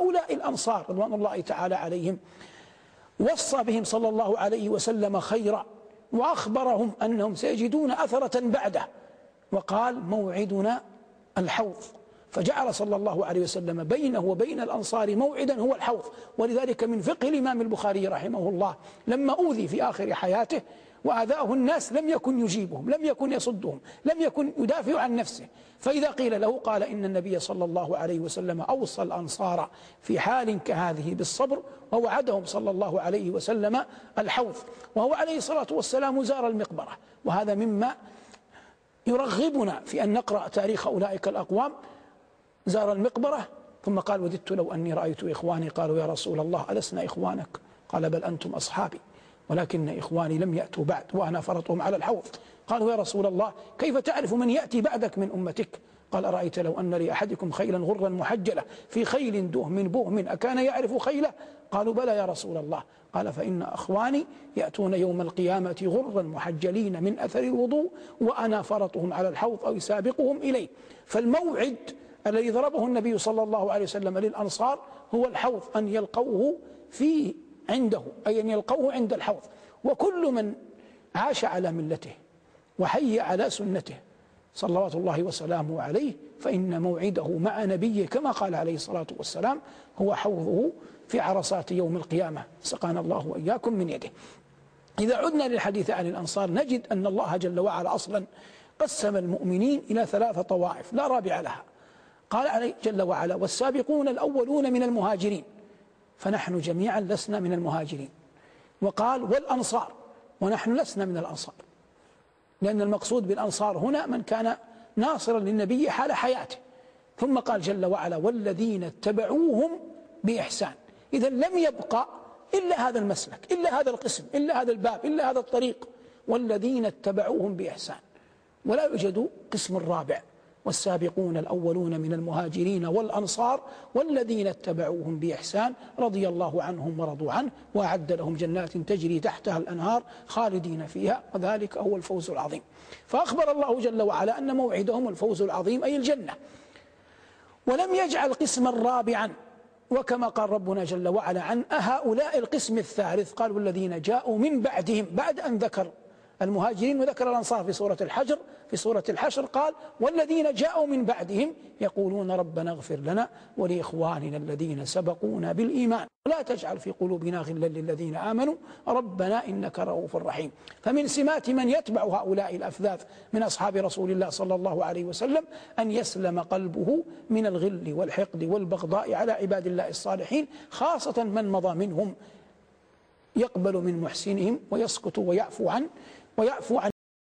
هؤلاء الأنصار رضوان الله تعالى عليهم وصى بهم صلى الله عليه وسلم خيرا وأخبرهم أنهم سيجدون أثرة بعده وقال موعدنا الحوض. فجعل صلى الله عليه وسلم بينه وبين الأنصار موعدا هو الحوض. ولذلك من فقه الإمام البخاري رحمه الله لما أوذي في آخر حياته وآذاه الناس لم يكن يجيبهم لم يكن يصدهم لم يكن يدافع عن نفسه. فإذا قيل له قال إن النبي صلى الله عليه وسلم أوصى الأنصار في حال كهذه بالصبر ووعدهم صلى الله عليه وسلم الحوض. وهو عليه الصلاة والسلام زار المقبرة. وهذا مما يرغبنا في أن نقرأ تاريخ أولئك الأقوام. زار المقبرة ثم قال وددت لو أني رأيت إخواني قالوا يا رسول الله ألسنا إخوانك؟ قال بل أنتم أصحابي. ولكن إخواني لم يأتوا بعد وأنا فرطهم على الحوض. قالوا يا رسول الله كيف تعرف من يأتي بعدك من أمتك؟ قال أرأيت لو أن لأحدكم خيلا غرا محجلة في خيل دهم بهم أكان يعرف خيله؟ قالوا بلى يا رسول الله. قال فإن أخواني يأتون يوم القيامة غرا محجلين من أثر الوضوء وأنا فرطهم على الحوض أو سابقهم إليه فالموعد الذي ضربه النبي صلى الله عليه وسلم للأنصار هو الحوض أن يلقوه فيه عنده أي أن يلقوه عند الحوض. وكل من عاش على ملته وحي على سنته صلوات الله وسلامه عليه فإن موعده مع نبيه كما قال عليه الصلاة والسلام هو حوضه في عرصات يوم القيامة. سقانا الله وإياكم من يده. إذا عدنا للحديث عن الأنصار نجد أن الله جل وعلا أصلا قسم المؤمنين إلى ثلاث طوائف لا رابع لها. قال عليه جل وعلا والسابقون الأولون من المهاجرين. فنحن جميعا لسنا من المهاجرين. وقال والأنصار ونحن لسنا من الأنصار. لأن المقصود بالأنصار هنا من كان ناصرا للنبي حال حياته. ثم قال جل وعلا والذين اتبعوهم بإحسان إذا لم يبقى إلا هذا المسلك إلا هذا القسم إلا هذا الباب إلا هذا الطريق. والذين اتبعوهم بإحسان ولا يوجد قسم رابع. والسابقون الأولون من المهاجرين والأنصار والذين اتبعوهم بإحسان رضي الله عنهم ورضوا عنه وأعد لهم جنات تجري تحتها الأنهار خالدين فيها وذلك هو الفوز العظيم. فأخبر الله جل وعلا أن موعدهم الفوز العظيم أي الجنة. ولم يجعل قسما رابعا وكما قال ربنا جل وعلا عن هؤلاء القسم الثالث قال والذين جاءوا من بعدهم بعد أن ذكر المهاجرين وذكر الأنصار في سورة الحجر في سورة الحشر قال والذين جاءوا من بعدهم يقولون ربنا اغفر لنا ولإخواننا الذين سبقونا بالإيمان. ولا تجعل في قلوبنا غلا للذين آمنوا. ربنا إنك رؤوف رحيم. فمن سمات من يتبع هؤلاء الأفذاذ من أصحاب رسول الله صلى الله عليه وسلم أن يسلم قلبه من الغل والحقد والبغضاء على عباد الله الصالحين خاصة من مضى منهم يقبل من محسنهم ويسكت ويعفو عن ويعفو عن